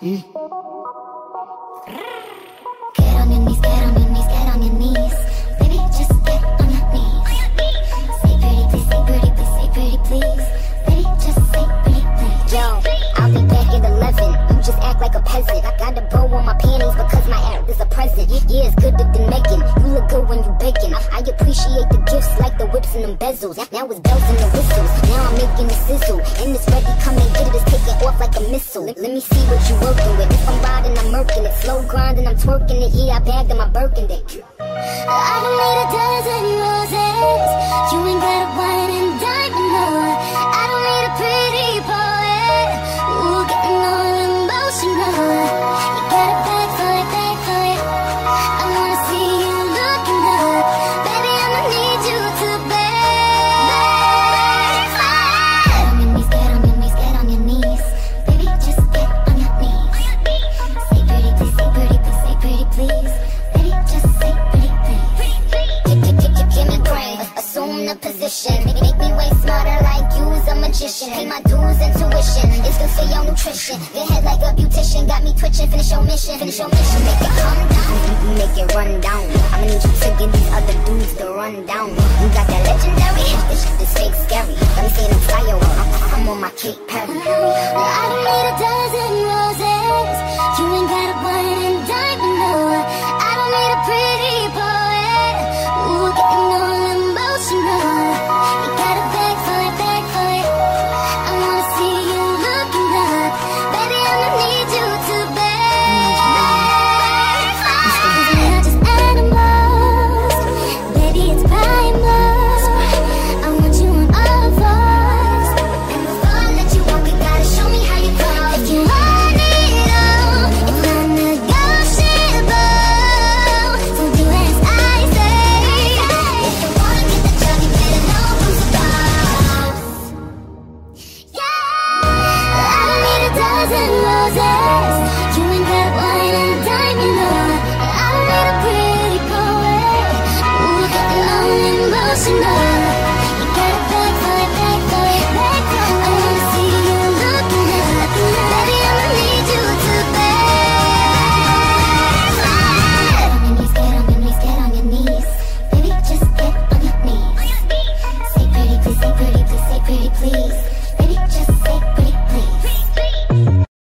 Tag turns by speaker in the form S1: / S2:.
S1: И... is a present. Yeah, it's good to be making. You look good when you baking. I appreciate the gifts like the whips and the bezels. Now it's bells and the whistles. Now I'm making the sizzle. And it's ready, come and get it. It's taking off like a missile. Let, let me see what you working with. If I'm riding, I'm murking it. Slow grinding, I'm twerking it. Yeah, I bagged in my burking it.
S2: I done made a dozen roses. You ain't glad. intuition. Your
S1: head like a beautician, got me twitching. Finish your mission, finish your mission. Make it come down, make it run down. I'ma need you to give these other dudes the run down.
S2: please.